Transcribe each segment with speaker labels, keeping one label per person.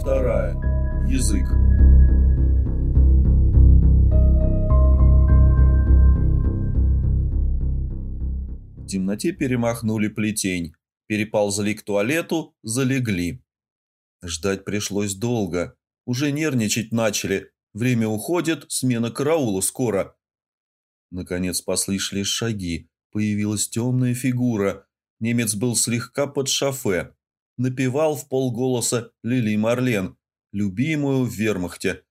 Speaker 1: вторая. Язык. В темноте перемахнули плетень, переползли к туалету, залегли. Ждать пришлось долго. Уже нервничать начали. Время уходит, смена караула скоро. Наконец послышались шаги. Появилась темная фигура. Немец был слегка под шофе. Напевал в полголоса Лили Марлен, любимую в вермахте.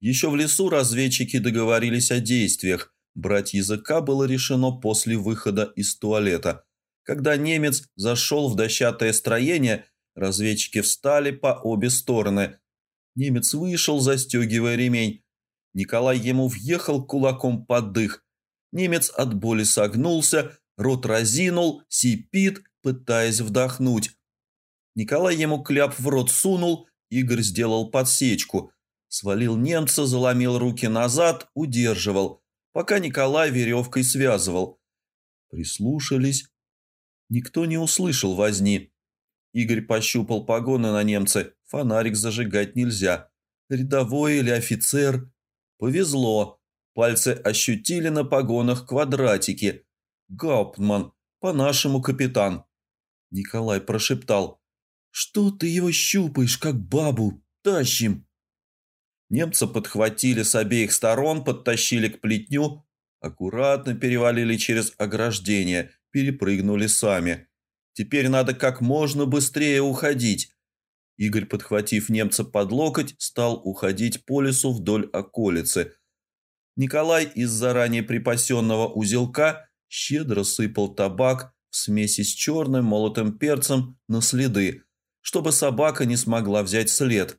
Speaker 1: Еще в лесу разведчики договорились о действиях. Брать языка было решено после выхода из туалета. Когда немец зашел в дощатое строение, разведчики встали по обе стороны. Немец вышел, застегивая ремень. Николай ему въехал кулаком под дых. Немец от боли согнулся, рот разинул, сипит, пытаясь вдохнуть. Николай ему кляп в рот сунул, Игорь сделал подсечку. Свалил немца, заломил руки назад, удерживал, пока Николай веревкой связывал. Прислушались. Никто не услышал возни. Игорь пощупал погоны на немце. Фонарик зажигать нельзя. Рядовой или офицер. Повезло. Пальцы ощутили на погонах квадратики. Гауптман, по-нашему капитан. Николай прошептал. «Что ты его щупаешь, как бабу? Тащим!» Немца подхватили с обеих сторон, подтащили к плетню, аккуратно перевалили через ограждение, перепрыгнули сами. Теперь надо как можно быстрее уходить. Игорь, подхватив немца под локоть, стал уходить по лесу вдоль околицы. Николай из заранее припасенного узелка щедро сыпал табак в смеси с черным молотым перцем на следы, чтобы собака не смогла взять след.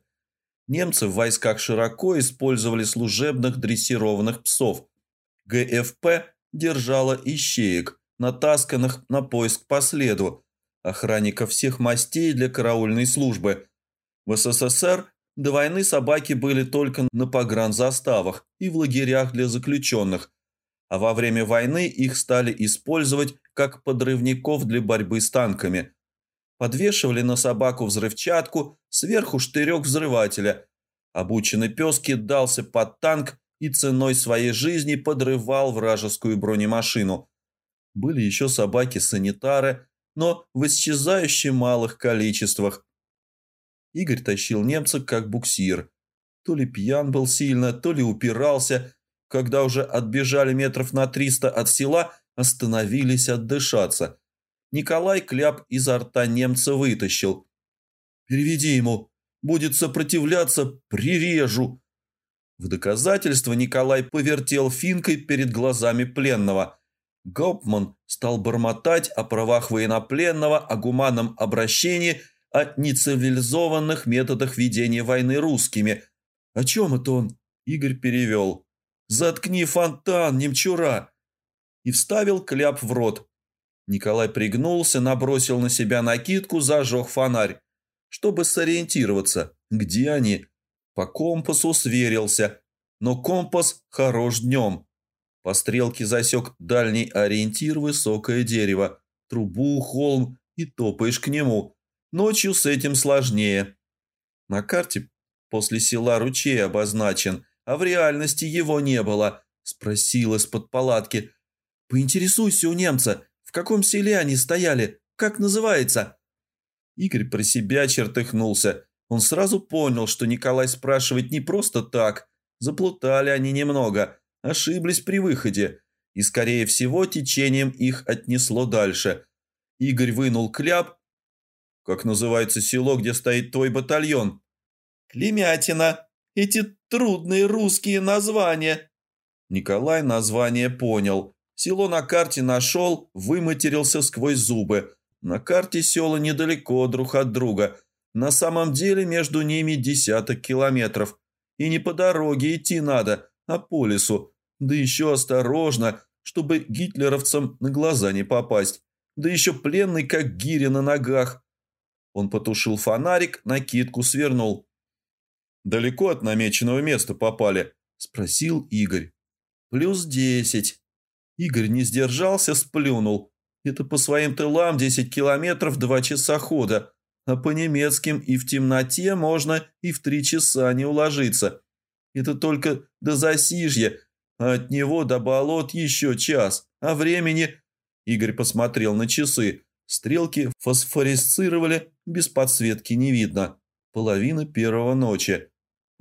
Speaker 1: Немцы в войсках широко использовали служебных дрессированных псов. ГФП держала ищеек, натасканных на поиск по следу, охранников всех мастей для караульной службы. В СССР до войны собаки были только на погранзаставах и в лагерях для заключенных, а во время войны их стали использовать как подрывников для борьбы с танками. Подвешивали на собаку взрывчатку, сверху штырек взрывателя. Обученный пес кидался под танк и ценой своей жизни подрывал вражескую бронемашину. Были еще собаки-санитары, но в исчезающе малых количествах. Игорь тащил немца как буксир. То ли пьян был сильно, то ли упирался. Когда уже отбежали метров на триста от села, остановились отдышаться. Николай кляп изо рта немца вытащил. «Переведи ему. Будет сопротивляться, прирежу». В доказательство Николай повертел финкой перед глазами пленного. Гауптман стал бормотать о правах военнопленного, о гуманном обращении, о нецивилизованных методах ведения войны русскими. «О чем это он?» Игорь перевел. «Заткни фонтан, немчура!» И вставил кляп в рот. Николай пригнулся, набросил на себя накидку, зажег фонарь. Чтобы сориентироваться, где они? По компасу сверился, но компас хорош днем. По стрелке засек дальний ориентир высокое дерево, трубу, холм и топаешь к нему. Ночью с этим сложнее. На карте после села ручей обозначен, а в реальности его не было. Спросил из-под палатки. «Поинтересуйся у немца, в каком селе они стояли, как называется?» Игорь про себя чертыхнулся. Он сразу понял, что Николай спрашивает не просто так. Заплутали они немного, ошиблись при выходе, и, скорее всего, течением их отнесло дальше. Игорь вынул кляп. «Как называется село, где стоит твой батальон?» «Клемятина. Эти трудные русские названия». Николай название понял. Село на карте нашел, выматерился сквозь зубы. На карте села недалеко друг от друга. На самом деле между ними десяток километров. И не по дороге идти надо, а по лесу. Да еще осторожно, чтобы гитлеровцам на глаза не попасть. Да еще пленный, как гиря на ногах. Он потушил фонарик, накидку свернул. «Далеко от намеченного места попали?» – спросил Игорь. «Плюс десять». Игорь не сдержался, сплюнул. «Это по своим тылам десять километров два часа хода. а по немецким и в темноте можно и в три часа не уложиться. Это только до засижья, а от него до болот еще час, а времени...» Игорь посмотрел на часы. Стрелки фосфорисцировали, без подсветки не видно. Половина первого ночи.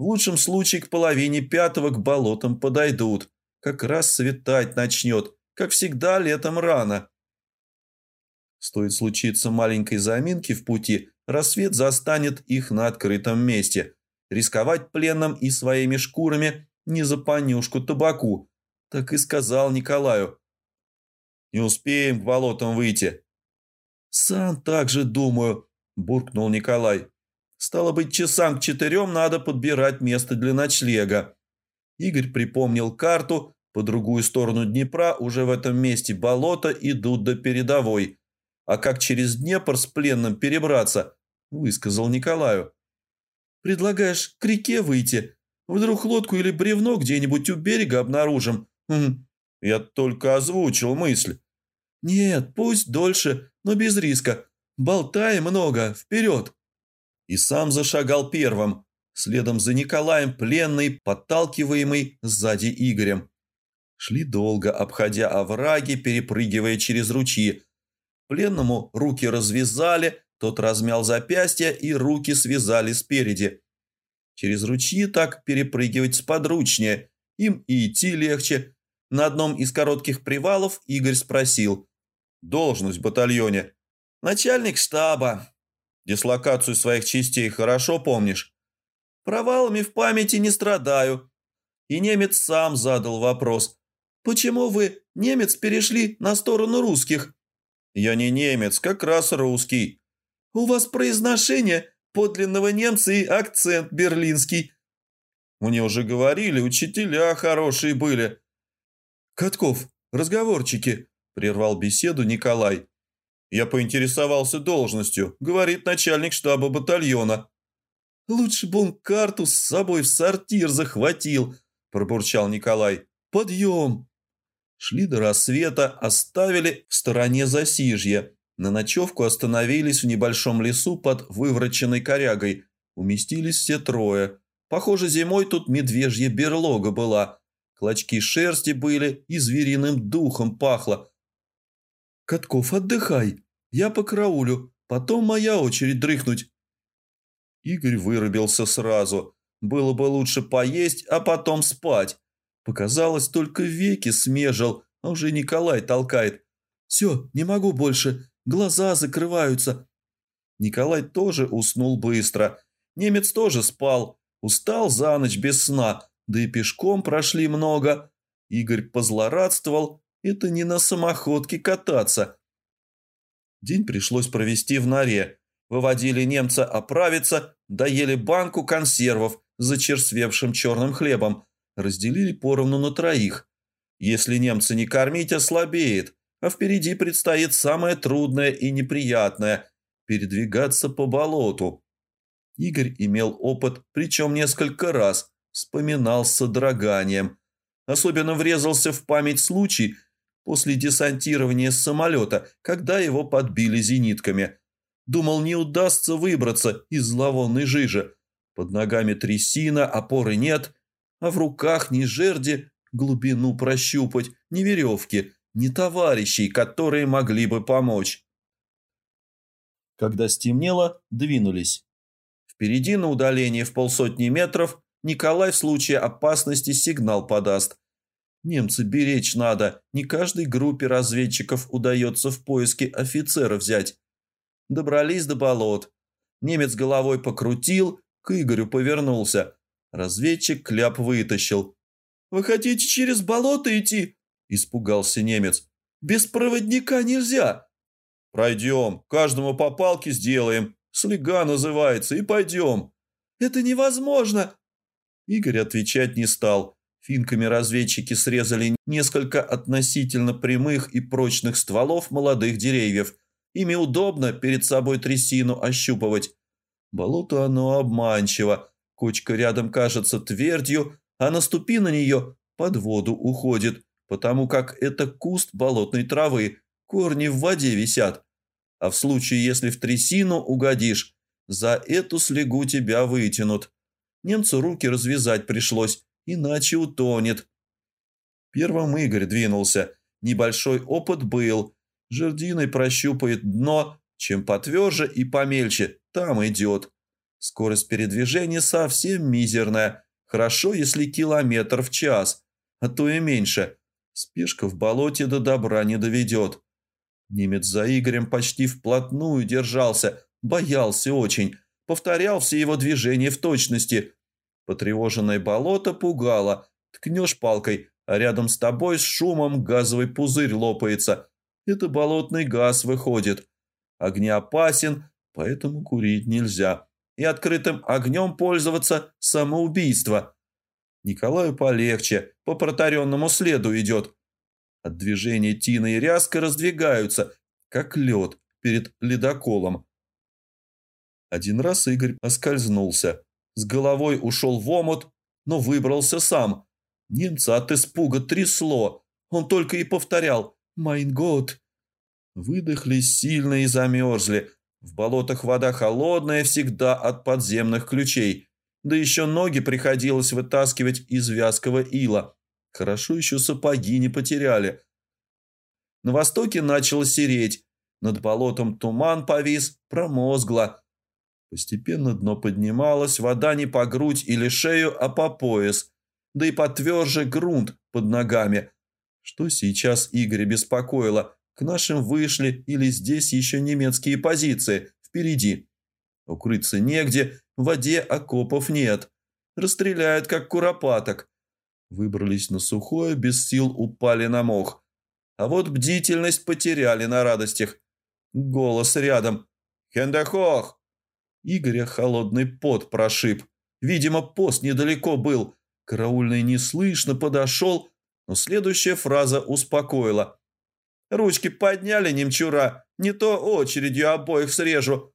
Speaker 1: В лучшем случае к половине пятого к болотам подойдут. Как раз светать начнет, как всегда летом рано. Стоит случиться маленькой заминки в пути, рассвет застанет их на открытом месте. Рисковать пленным и своими шкурами не за понюшку табаку. Так и сказал Николаю. «Не успеем к болотам выйти». «Сам так же думаю», – буркнул Николай. Стало быть, часам к четырем надо подбирать место для ночлега. Игорь припомнил карту. По другую сторону Днепра уже в этом месте болото идут до передовой. А как через Днепр с пленным перебраться, высказал Николаю. Предлагаешь к реке выйти? Вдруг лодку или бревно где-нибудь у берега обнаружим? Хм. Я только озвучил мысль. Нет, пусть дольше, но без риска. Болтай много, вперед и сам зашагал первым, следом за Николаем пленный, подталкиваемый сзади Игорем. Шли долго, обходя овраги, перепрыгивая через ручьи. Пленному руки развязали, тот размял запястья и руки связали спереди. Через ручьи так перепрыгивать сподручнее, им и идти легче. На одном из коротких привалов Игорь спросил. «Должность в батальоне?» «Начальник штаба», Дислокацию своих частей хорошо помнишь? Провалами в памяти не страдаю. И немец сам задал вопрос. Почему вы, немец, перешли на сторону русских? Я не немец, как раз русский. У вас произношение подлинного немца и акцент берлинский. Мне уже говорили, учителя хорошие были. Катков, разговорчики, прервал беседу Николай. Я поинтересовался должностью, говорит начальник штаба батальона. «Лучше бы он карту с собой в сортир захватил», – пробурчал Николай. «Подъем!» Шли до рассвета, оставили в стороне засижья. На ночевку остановились в небольшом лесу под вывороченной корягой. Уместились все трое. Похоже, зимой тут медвежья берлога была. Клочки шерсти были и звериным духом пахло. «Катков, отдыхай. Я по караулю. Потом моя очередь дрыхнуть». Игорь вырубился сразу. Было бы лучше поесть, а потом спать. Показалось, только веки смежил, а уже Николай толкает. «Все, не могу больше. Глаза закрываются». Николай тоже уснул быстро. Немец тоже спал. Устал за ночь без сна, да и пешком прошли много. Игорь позлорадствовал, это не на самоходке кататься. День пришлось провести в норе. Выводили немца оправиться, доели банку консервов с зачерствевшим черным хлебом, разделили поровну на троих. Если немца не кормить, ослабеет, а впереди предстоит самое трудное и неприятное – передвигаться по болоту. Игорь имел опыт, причем несколько раз, вспоминал с содроганием. Особенно врезался в память случай – после десантирования с самолета, когда его подбили зенитками. Думал, не удастся выбраться из зловонной жижи. Под ногами трясина, опоры нет, а в руках ни жерди, глубину прощупать, ни веревки, ни товарищей, которые могли бы помочь. Когда стемнело, двинулись. Впереди на удалении в полсотни метров Николай в случае опасности сигнал подаст, Немцы беречь надо, не каждой группе разведчиков удается в поиске офицера взять. Добрались до болот. Немец головой покрутил, к Игорю повернулся. Разведчик кляп вытащил. «Вы хотите через болото идти?» – испугался немец. «Без проводника нельзя!» «Пройдем, каждому по палке сделаем. Слега называется, и пойдем». «Это невозможно!» Игорь отвечать не стал. Финками разведчики срезали несколько относительно прямых и прочных стволов молодых деревьев. Ими удобно перед собой трясину ощупывать. Болото оно обманчиво. Кочка рядом кажется твердью, а наступи на нее, под воду уходит, потому как это куст болотной травы, корни в воде висят. а в случае, если в трясину угодишь, за эту слегу тебя вытянут. Немцу руки развязать пришлось, иначе утонет. Первым Игорь двинулся. Небольшой опыт был. Жердиной прощупает дно, чем потверже и помельче, там идет. Скорость передвижения совсем мизерная. Хорошо, если километр в час, а то и меньше. Спешка в болоте до добра не доведет. Немец за Игорем почти вплотную держался, боялся очень, повторял все его движения в точности. Потревоженное болото пугало. Ткнешь палкой, а рядом с тобой с шумом газовый пузырь лопается. Это болотный газ выходит. Огнеопасен, поэтому курить нельзя. И открытым огнем пользоваться – самоубийство. Николаю полегче, по протаренному следу идет. От движения Тина и Рязка раздвигаются, как лед перед ледоколом. Один раз Игорь оскользнулся. С головой ушел в омут, но выбрался сам. Немца от испуга трясло. Он только и повторял «Майн год». Выдохлись сильно и замерзли. В болотах вода холодная всегда от подземных ключей. Да еще ноги приходилось вытаскивать из вязкого ила. Хорошо еще сапоги не потеряли. На востоке начало сереть. Над болотом туман повис, промозгло. Постепенно дно поднималось, вода не по грудь или шею, а по пояс. Да и потверже грунт под ногами. Что сейчас Игоря беспокоило? К нашим вышли или здесь еще немецкие позиции, впереди. Укрыться негде, в воде окопов нет. Расстреляют, как куропаток. Выбрались на сухое, без сил упали на мох. А вот бдительность потеряли на радостях. Голос рядом. «Хендехох!» Игоря холодный пот прошиб. Видимо, пост недалеко был. Караульный неслышно подошел, но следующая фраза успокоила. «Ручки подняли, немчура, не то очередью обоих срежу».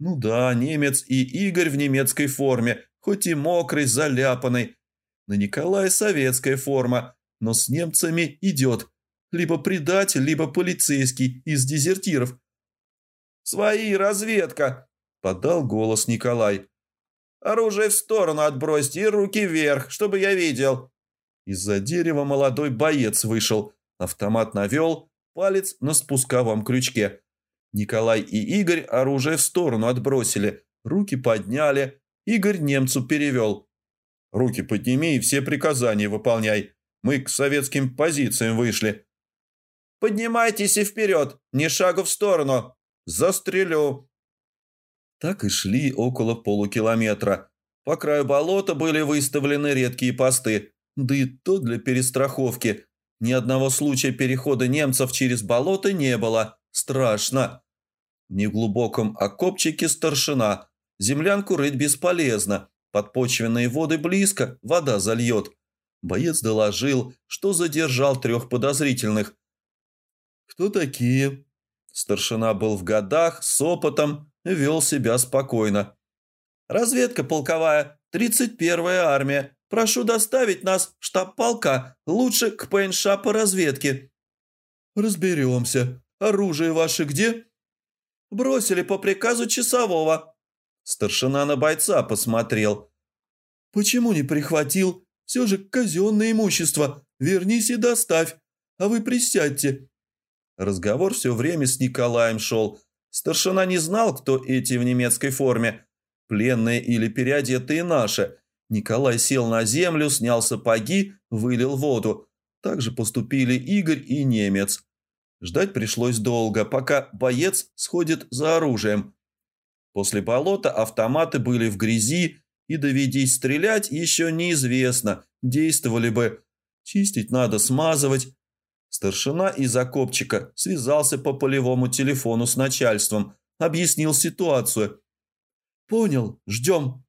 Speaker 1: Ну да, немец и Игорь в немецкой форме, хоть и мокрый, заляпанный, на Николая советская форма, но с немцами идет. Либо предатель, либо полицейский из дезертиров. «Свои, разведка!» – подал голос Николай. «Оружие в сторону отбросьте и руки вверх, чтобы я видел». Из-за дерева молодой боец вышел, автомат навел, палец на спусковом крючке. Николай и Игорь оружие в сторону отбросили, руки подняли. Игорь немцу перевел. Руки подними и все приказания выполняй. Мы к советским позициям вышли. Поднимайтесь и вперед, ни шагу в сторону. Застрелю. Так и шли около полукилометра. По краю болота были выставлены редкие посты, да и то для перестраховки. Ни одного случая перехода немцев через болото не было. Страшно. В неглубоком окопчике старшина. Землянку рыть бесполезно. Подпочвенные воды близко, вода зальет. Боец доложил, что задержал трех подозрительных. «Кто такие?» Старшина был в годах, с опытом, вел себя спокойно. «Разведка полковая, 31-я армия. Прошу доставить нас в штаб полка, лучше к ПНШ по разведке». «Разберемся. Оружие ваше где?» «Бросили по приказу часового», Старшина на бойца посмотрел. «Почему не прихватил? Все же казенное имущество. Вернись и доставь. А вы присядьте». Разговор все время с Николаем шел. Старшина не знал, кто эти в немецкой форме. Пленные или переодетые наши. Николай сел на землю, снял сапоги, вылил воду. Так же поступили Игорь и немец. Ждать пришлось долго, пока боец сходит за оружием. После болота автоматы были в грязи, и доведись стрелять еще неизвестно, действовали бы. Чистить надо, смазывать. Старшина из окопчика связался по полевому телефону с начальством, объяснил ситуацию. «Понял, ждем».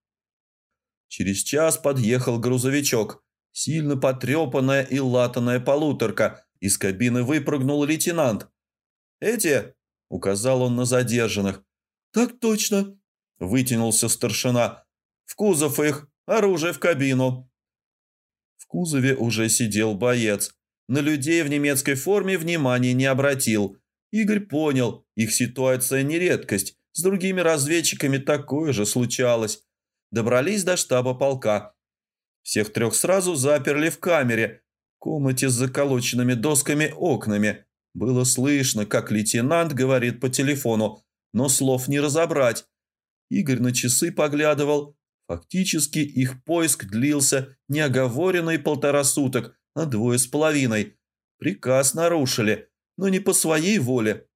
Speaker 1: Через час подъехал грузовичок. Сильно потрепанная и латаная полуторка. Из кабины выпрыгнул лейтенант. «Эти?» – указал он на задержанных. «Так точно», – вытянулся старшина. «В кузов их, оружие в кабину». В кузове уже сидел боец. На людей в немецкой форме внимания не обратил. Игорь понял, их ситуация не редкость, с другими разведчиками такое же случалось. Добрались до штаба полка. Всех трех сразу заперли в камере, комнате с заколоченными досками окнами. Было слышно, как лейтенант говорит по телефону, но слов не разобрать. Игорь на часы поглядывал. Фактически их поиск длился не оговоренные полтора суток, а двое с половиной. Приказ нарушили, но не по своей воле.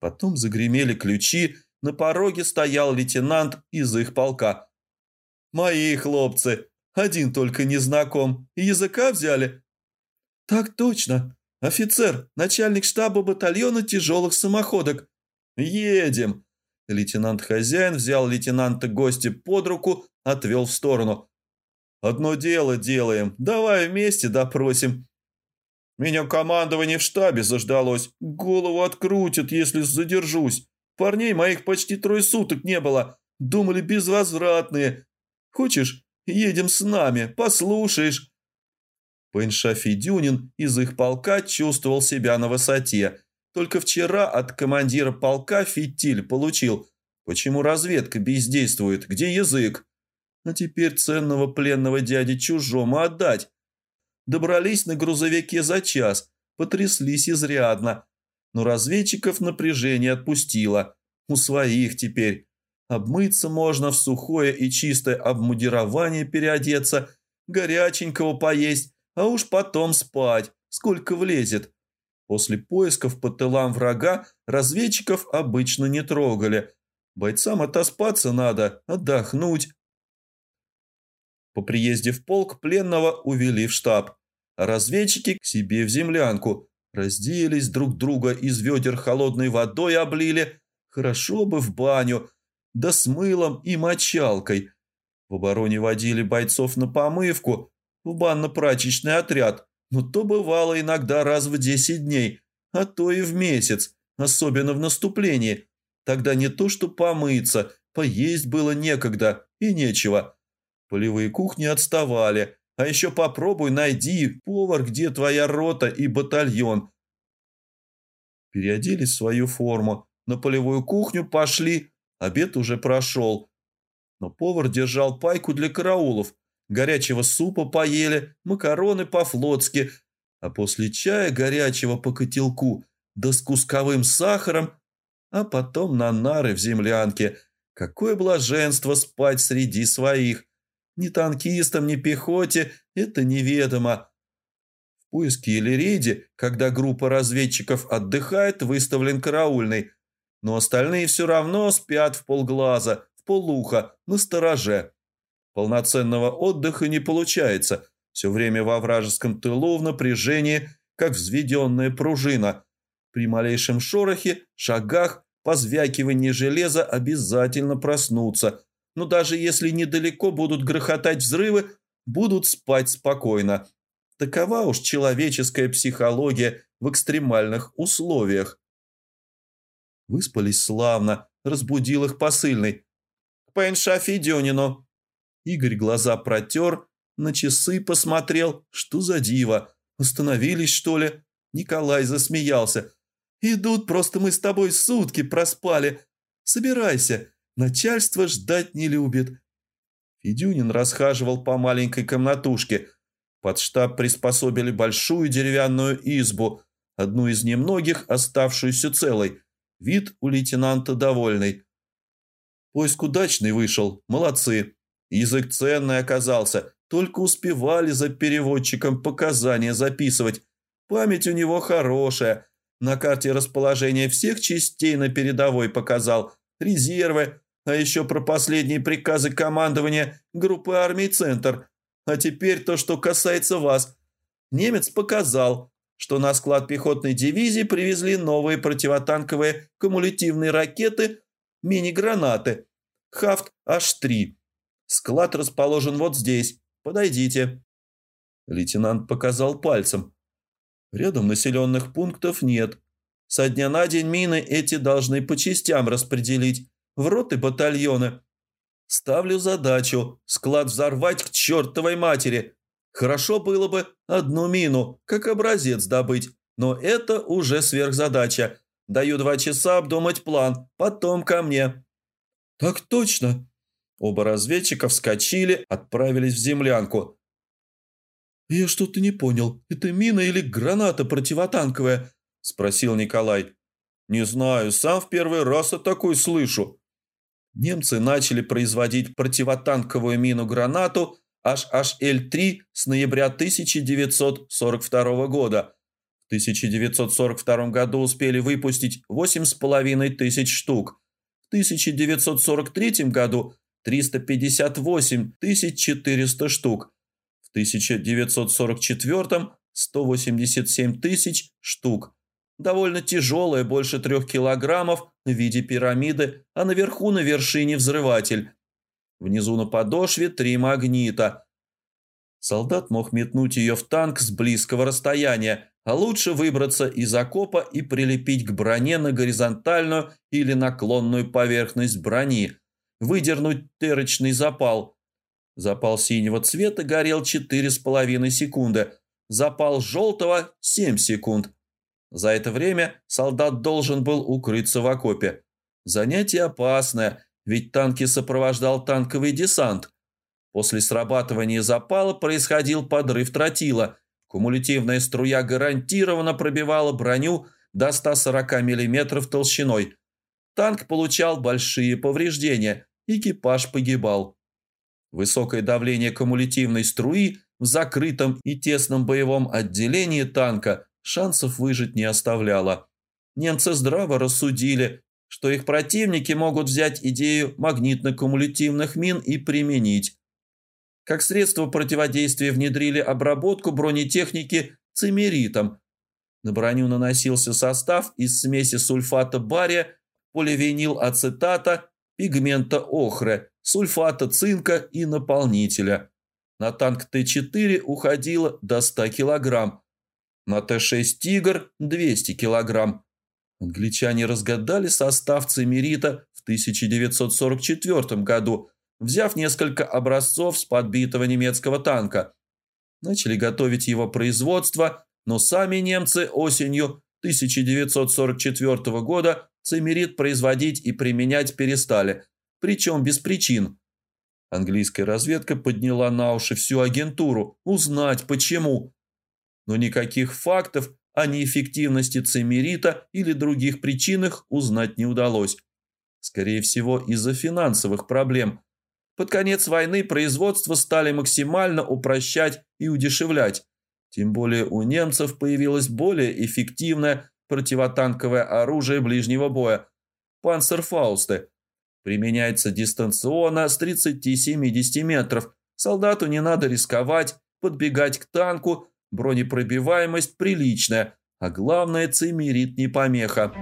Speaker 1: Потом загремели ключи, на пороге стоял лейтенант из их полка. «Мои хлопцы, один только не знаком. Языка взяли?» «Так точно. Офицер, начальник штаба батальона тяжелых самоходок. Едем!» Лейтенант-хозяин взял лейтенанта-гостя под руку, отвел в сторону. «Одно дело делаем. Давай вместе допросим». «Меня командование в штабе заждалось. Голову открутят, если задержусь. Парней моих почти трое суток не было. Думали безвозвратные. Хочешь, едем с нами, послушаешь». Пенша Федюнин из их полка чувствовал себя на высоте. Только вчера от командира полка фитиль получил. Почему разведка бездействует? Где язык? А теперь ценного пленного дяди чужому отдать. Добрались на грузовике за час, потряслись изрядно. Но разведчиков напряжение отпустило. У своих теперь. Обмыться можно в сухое и чистое обмундирование переодеться, горяченького поесть, а уж потом спать, сколько влезет. После поисков по тылам врага разведчиков обычно не трогали. Бойцам отоспаться надо, отдохнуть. По приезде в полк пленного увели в штаб, разведчики к себе в землянку. Разделись друг друга из ведер холодной водой облили. Хорошо бы в баню, да с мылом и мочалкой. В обороне водили бойцов на помывку, в банно-прачечный отряд, но то бывало иногда раз в десять дней, а то и в месяц, особенно в наступлении. Тогда не то что помыться, поесть было некогда и нечего. Полевые кухни отставали, а еще попробуй найди, повар, где твоя рота и батальон. Переоделись в свою форму, на полевую кухню пошли, обед уже прошел. Но повар держал пайку для караулов, горячего супа поели, макароны по-флотски, а после чая горячего по котелку, да с кусковым сахаром, а потом на нары в землянке. Какое блаженство спать среди своих! Ни танкистам, ни пехоте это неведомо. В поиске или рейде, когда группа разведчиков отдыхает, выставлен караульный, но остальные все равно спят в полглаза, в полуха, на стороже. Полноценного отдыха не получается, все время во вражеском тылу в напряжении, как взведенная пружина. При малейшем шорохе, шагах, позвякивании железа обязательно проснуться – но даже если недалеко будут грохотать взрывы, будут спать спокойно. Такова уж человеческая психология в экстремальных условиях. Выспались славно, разбудил их посыльный. «К Пенша Федюнину!» Игорь глаза протер, на часы посмотрел. Что за диво? Остановились, что ли? Николай засмеялся. «Идут, просто мы с тобой сутки проспали. Собирайся, Начальство ждать не любит. Федюнин расхаживал по маленькой комнатушке. Под штаб приспособили большую деревянную избу, одну из немногих, оставшуюся целой. Вид у лейтенанта довольный. Поиск удачный вышел, молодцы. Язык ценный оказался, только успевали за переводчиком показания записывать. Память у него хорошая. На карте расположение всех частей на передовой показал, резервы, а еще про последние приказы командования группы армий «Центр». А теперь то, что касается вас. Немец показал, что на склад пехотной дивизии привезли новые противотанковые кумулятивные ракеты, мини-гранаты. Хафт H3. Склад расположен вот здесь. Подойдите. Лейтенант показал пальцем. Рядом населенных пунктов нет. Со дня на день мины эти должны по частям распределить в роты батальоны. Ставлю задачу склад взорвать к чертовой матери. Хорошо было бы одну мину, как образец добыть, но это уже сверхзадача. Даю два часа обдумать план, потом ко мне».
Speaker 2: «Так точно!»
Speaker 1: Оба разведчика вскочили, отправились в землянку.
Speaker 2: «Я что-то не понял. Это мина или граната противотанковая?» – спросил Николай.
Speaker 1: «Не знаю, сам в первый раз о такой слышу». Немцы начали производить противотанковую мину-гранату HHL-3 с ноября 1942 года. В 1942 году успели выпустить 8,5 тысяч штук. В 1943 году 358 400 штук. В 1944 – 187 тысяч штук. Довольно тяжелая, больше трех килограммов, в виде пирамиды, а наверху на вершине взрыватель. Внизу на подошве три магнита. Солдат мог метнуть ее в танк с близкого расстояния, а лучше выбраться из окопа и прилепить к броне на горизонтальную или наклонную поверхность брони, выдернуть терочный запал. Запал синего цвета горел 4,5 секунды, запал желтого – 7 секунд. За это время солдат должен был укрыться в окопе. Занятие опасное, ведь танки сопровождал танковый десант – После срабатывания запала происходил подрыв тротила. Кумулятивная струя гарантированно пробивала броню до 140 мм толщиной. Танк получал большие повреждения, экипаж погибал. Высокое давление кумулятивной струи в закрытом и тесном боевом отделении танка шансов выжить не оставляло. Немцы здраво рассудили, что их противники могут взять идею магнитно-кумулятивных мин и применить. Как средство противодействия внедрили обработку бронетехники цимеритом. На броню наносился состав из смеси сульфата бария, поливинил-ацетата, пигмента охры, сульфата цинка и наполнителя. На танк Т-4 уходило до 100 кг, на Т-6 «Тигр» – 200 кг. Англичане разгадали состав цимерита в 1944 году – взяв несколько образцов с подбитого немецкого танка. Начали готовить его производство, но сами немцы осенью 1944 года цимерит производить и применять перестали, причем без причин. Английская разведка подняла на уши всю агентуру, узнать почему. Но никаких фактов о неэффективности цимерита или других причинах узнать не удалось. Скорее всего, из-за финансовых проблем – под конец войны производство стали максимально упрощать и удешевлять. Тем более у немцев появилось более эффективное противотанковое оружие ближнего боя – панцерфаусты. Применяется дистанционно с 30-70 метров. Солдату не надо рисковать, подбегать к танку, бронепробиваемость приличная, а главное – цимерит не помеха.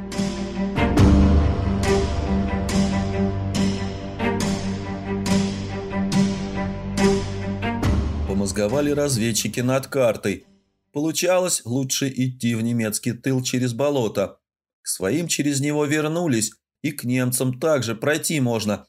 Speaker 1: мозговали разведчики над картой. Получалось лучше идти в немецкий тыл через болото. К своим через него вернулись, и к немцам также пройти можно.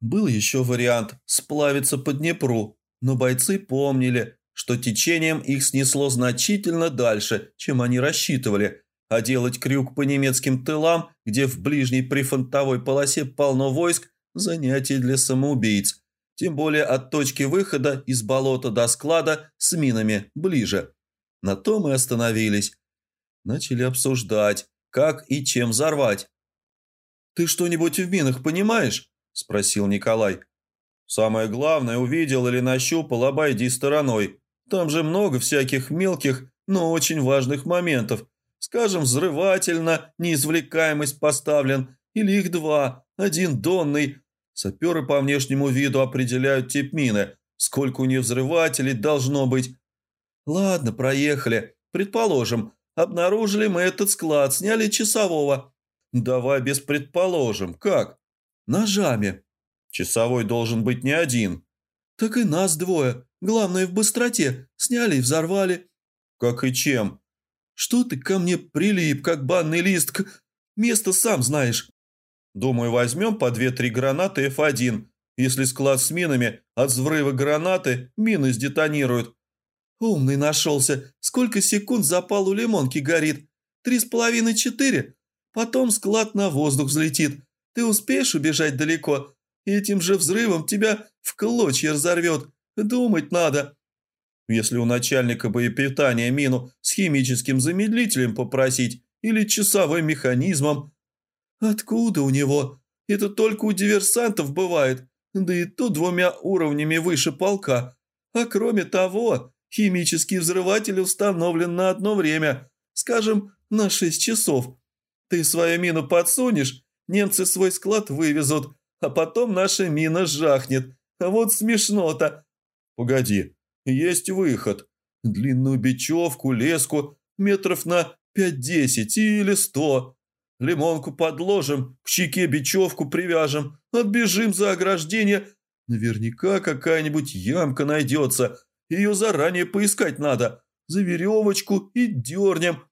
Speaker 1: Был еще вариант сплавиться по Днепру, но бойцы помнили, что течением их снесло значительно дальше, чем они рассчитывали, а делать крюк по немецким тылам, где в ближней прифронтовой полосе полно войск, занятие для самоубийц. Тем более от точки выхода из болота до склада с минами ближе. На то мы остановились. Начали обсуждать, как и чем взорвать. «Ты что-нибудь в минах понимаешь?» – спросил Николай. «Самое главное, увидел или нащупал, обойди стороной. Там же много всяких мелких, но очень важных моментов. Скажем, взрывательно, неизвлекаемость поставлен, или их два, один донный, Саперы по внешнему виду определяют тип мины, сколько у нее взрывателей должно быть. Ладно, проехали. Предположим, обнаружили мы этот склад, сняли часового. Давай без предположим. Как? Ножами. Часовой должен быть не один. Так и нас двое. Главное в быстроте. Сняли и взорвали. Как и чем? Что ты ко мне прилип, как банный лист? Место сам знаешь. Думаю, возьмем по 2-3 гранаты F1. Если склад с минами, от взрыва гранаты мины сдетонируют. Умный нашелся. Сколько секунд запал у лимонки горит? Три с половиной-четыре?
Speaker 2: Потом склад на воздух взлетит. Ты успеешь убежать далеко? Этим же взрывом тебя в клочья разорвет. Думать надо. Если у начальника боепитания мину с химическим замедлителем попросить или часовым механизмом. Откуда у него? Это только у диверсантов бывает, да и то двумя уровнями выше полка. А кроме того, химический взрыватель установлен на одно время, скажем, на шесть часов. Ты свою мину подсунешь, немцы свой склад вывезут, а потом наша мина жахнет. А вот смешно-то. Погоди, есть выход. Длинную бечевку, леску, метров на пять-десять или сто. Лимонку подложим, к щеке бечевку привяжем, отбежим за ограждение. Наверняка какая-нибудь ямка найдется. Ее заранее поискать надо. За веревочку и дернем.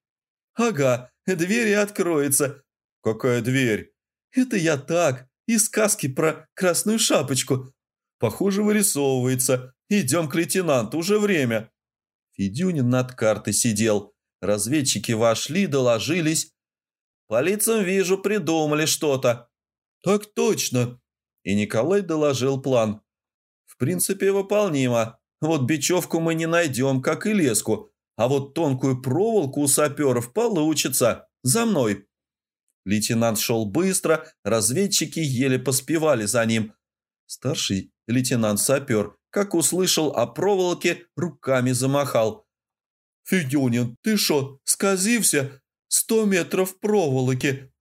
Speaker 2: Ага, дверь и откроется. Какая дверь? Это я так, из сказки про красную шапочку. Похоже, вырисовывается. Идем к лейтенанту, уже время. Федюнин над картой сидел. Разведчики вошли, доложились. По лицам вижу, придумали что-то. Так точно. И Николай доложил план. В принципе, выполнимо. Вот бечевку мы не найдем, как и леску. А вот тонкую проволоку у саперов получится. За мной. Лейтенант шел быстро, разведчики еле поспевали за ним. Старший лейтенант-сапер, как услышал о проволоке, руками замахал. «Федюнин, ты шо, сказився? Сто метров проволоки!»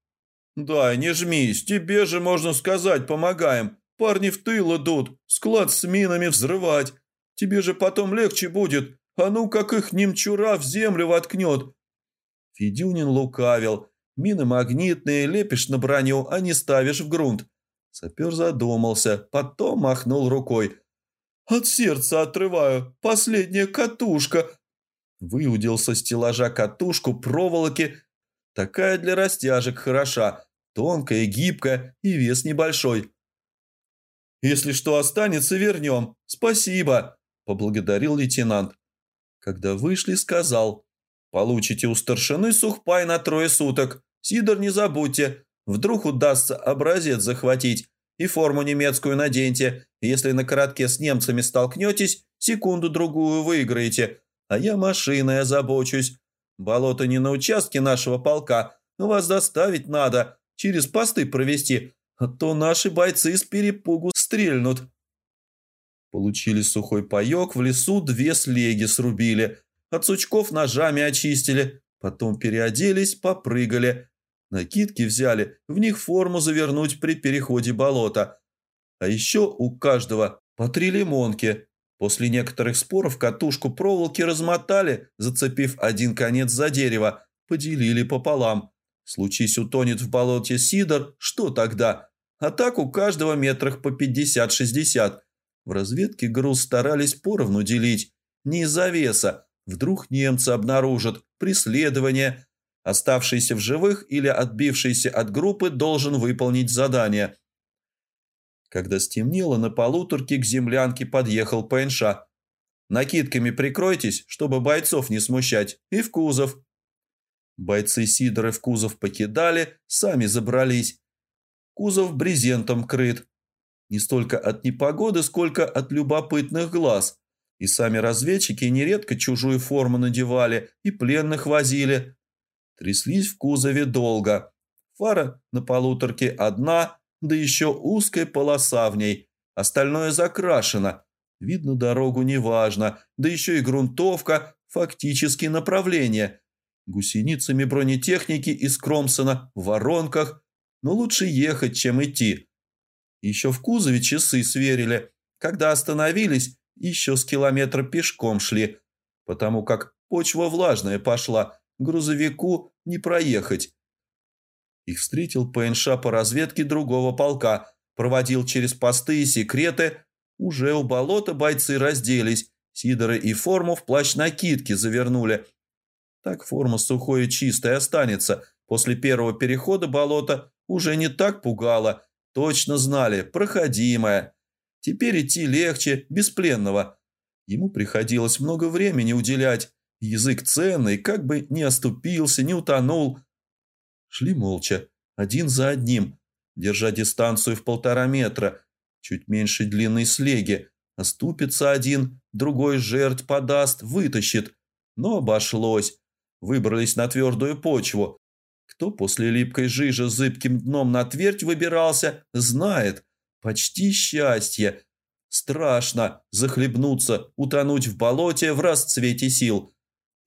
Speaker 2: «Да, не жмись, тебе же, можно сказать, помогаем. Парни в тыл идут, склад с минами взрывать. Тебе же потом легче будет, а ну как их немчура в землю воткнет!» Федюнин лукавил, Мины магнитные, лепишь на броню, а не ставишь в грунт. Сапер задумался, потом махнул рукой. «От сердца отрываю, последняя катушка!» Выудил со стеллажа катушку проволоки. Такая для растяжек хороша, тонкая, гибкая и вес небольшой. «Если что останется, вернем. Спасибо!» – поблагодарил лейтенант. Когда вышли, сказал. «Получите у старшины сухпай на трое суток. Сидор не забудьте, вдруг удастся образец захватить и форму немецкую наденьте. Если на коротке с немцами столкнетесь, секунду-другую выиграете, а я машиной озабочусь. Болото не на участке нашего полка, вас доставить надо, через посты провести, а то наши бойцы с перепугу стрельнут». Получили сухой паек, в лесу две слеги срубили, от сучков ножами очистили, потом переоделись, попрыгали – Накидки взяли, в них форму завернуть при переходе болота. А еще у каждого по три лимонки. После некоторых споров катушку проволоки размотали, зацепив один конец за дерево, поделили пополам. Случись утонет в болоте сидор, что тогда? А так у каждого метрах по 50-60. В разведке груз старались поровну делить. Не из-за веса. Вдруг немцы обнаружат. Преследование – Оставшийся в живых или отбившийся от группы должен выполнить задание. Когда стемнело, на полуторке к землянке подъехал ПНШ. «Накидками прикройтесь, чтобы бойцов не смущать, и в кузов». Бойцы Сидоры в кузов покидали, сами забрались. Кузов брезентом крыт. Не столько от непогоды, сколько от любопытных глаз. И сами разведчики нередко чужую форму надевали и пленных возили. Тряслись в кузове долго. Фара на полуторке одна, да еще узкая полоса в ней. Остальное закрашено. Видно дорогу неважно, да еще и грунтовка, фактически направление. Гусеницами бронетехники из Кромсона в воронках. Но лучше ехать, чем идти. Еще в кузове часы сверили. Когда остановились, еще с километра пешком шли, потому как почва влажная пошла, грузовику не проехать. Их встретил ПНШ по разведке другого полка, проводил через посты и секреты. Уже у болота бойцы разделись, Сидоры и форму в плащ-накидки завернули. Так форма сухой и чистой останется. После первого перехода болото уже не так пугало. Точно знали, проходимое. Теперь идти легче, без пленного. Ему приходилось много времени уделять, Язык ценный, как бы не оступился, не утонул.
Speaker 1: Шли молча, один за одним, держа дистанцию в полтора метра, чуть меньше длинной слеги. Оступится один, другой жертв подаст, вытащит. Но обошлось. Выбрались на твердую почву. Кто после липкой жижи зыбким дном на твердь выбирался, знает. Почти счастье. Страшно захлебнуться, утонуть в болоте в расцвете сил.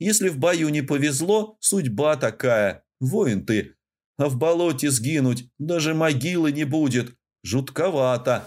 Speaker 1: Если в бою не повезло, судьба такая, воин ты. А в болоте сгинуть даже могилы не будет. Жутковато.